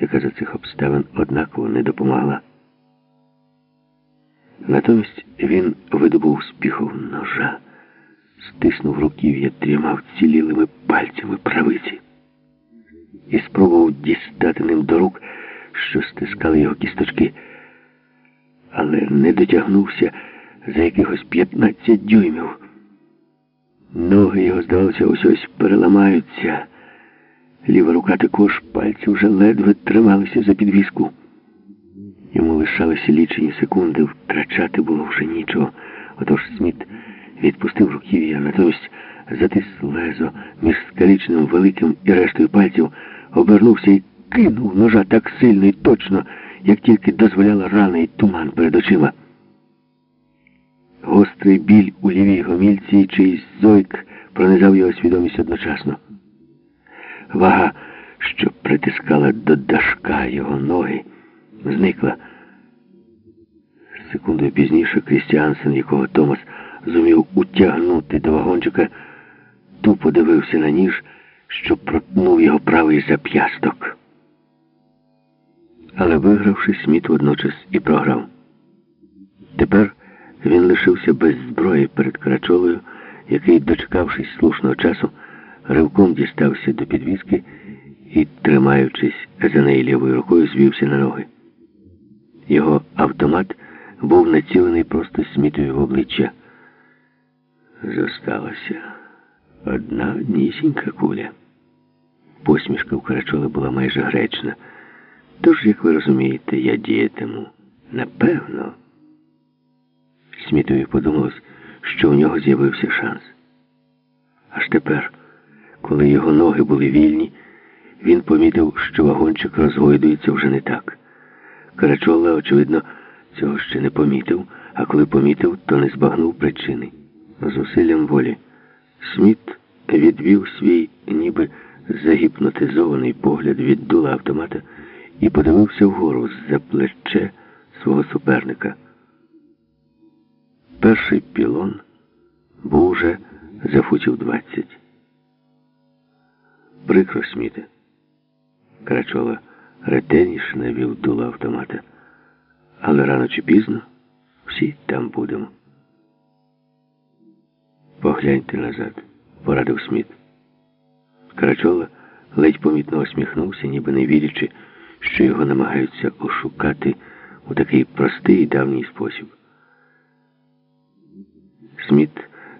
яка за цих обставин однаково не допомогла. Натомість він видобув з ножа, стиснув руків'я трьома вцілілими пальцями правиці і спробував дістати ним до рук, що стискали його кісточки, але не дотягнувся за якихось 15 дюймів. Ноги його, здавалося, ось ось переламаються. Ліва рука також пальці вже ледве трималися за підвіску. Йому лишалися лічені секунди, втрачати було вже нічого. Отож Сміт відпустив руків'я, натомість затис лезо між скалічним великим і рештою пальців, обернувся і кинув ножа так сильно і точно, як тільки дозволяла рана і туман перед очима. Гострий біль у лівій гомільці чийсь зойк пронизав його свідомість одночасно. Вага, що притискала до дашка його ноги, зникла. Секундою пізніше Крістіансен, якого Томас зумів утягнути до вагончика, тупо дивився на ніж, що протнув його правий зап'ясток. Але вигравши, Сміт водночас і програв. Тепер він лишився без зброї перед Карачолою, який, дочекавшись слушного часу, ривком дістався до підвіски і, тримаючись за неї лівою рукою, звівся на ноги. Його автомат був націлений просто смітою в обличчя. Зосталася одна однісінька куля. Посмішка у Карачола була майже гречна. Тож, як ви розумієте, я діятиму. Напевно. Смітові подумалось, що у нього з'явився шанс. Аж тепер, коли його ноги були вільні, він помітив, що вагончик розгойдується вже не так. Карачола, очевидно, цього ще не помітив, а коли помітив, то не збагнув причини. Зусиллям волі. Сміт відвів свій, ніби загіпнотизований погляд від дула автомата і подивився вгору з-за плече свого суперника. Перший пілон був уже за футів двадцять. Прикро Сміте. Карачола ретельніше навів дуло автомата. Але рано чи пізно всі там будемо. Погляньте назад, порадив Сміт. Карачола ледь помітно усміхнувся, ніби не вірячи, що його намагаються ошукати у такий простий і давній спосіб. Сміт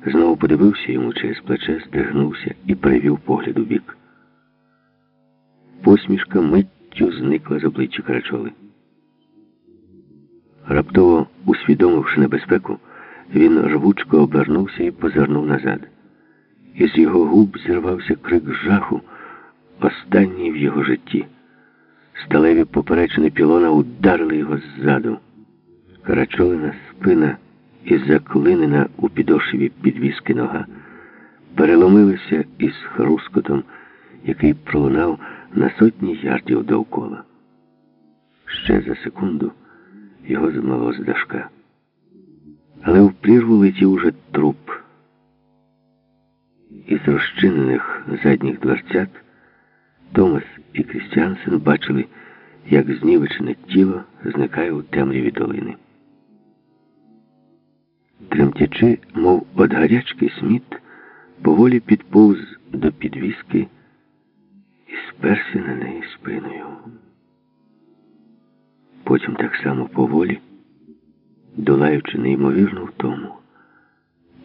знову подивився йому через плече, стригнувся і перевів погляд у бік. Посмішка миттю зникла з обличчя Карачоли. Раптово, усвідомивши небезпеку, він рвучко обернувся і позирнув назад. Із його губ зірвався крик жаху, останній в його житті. Сталеві поперечини пілона ударили його ззаду. Карачолина спина і заклинена у підошві підвіски нога переломилися із хрускотом, який пролунав на сотні ярдів довкола. Ще за секунду його змало з дашка. Але в прірву летів уже труп. Із розчинених задніх дверцят Томас і Крістіансен бачили, як знівечене тіло зникає у темряві долини. Тремтячи, мов од гарячки сміт, поволі підповз до підвіски і на неї спиною. Потім так само поволі, долаючи неймовірну втому,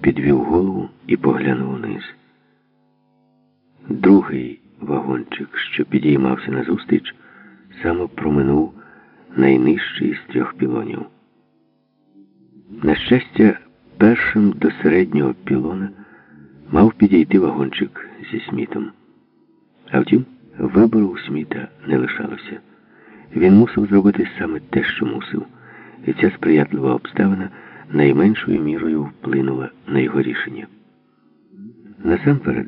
підвів голову і поглянув вниз. Другий вагончик, що підіймався назустріч, саме проминув найнижчий з трьох пілонів. На щастя, першим до середнього пілона мав підійти вагончик зі смітом. А втім, вибору у сміта не лишалося. Він мусив зробити саме те, що мусив, і ця сприятлива обставина найменшою мірою вплинула на його рішення. Насамперед,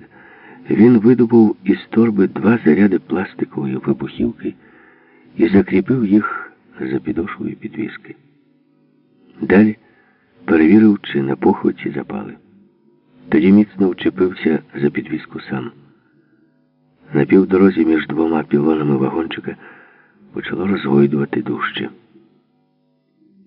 він видобув із торби два заряди пластикової вибухівки і закріпив їх за підошвою підвіски. Далі перевірив, чи на похваті запали. Тоді міцно вчепився за підвіску сам. На півдорозі між двома пілонами вагончика почало розгойдувати дужче.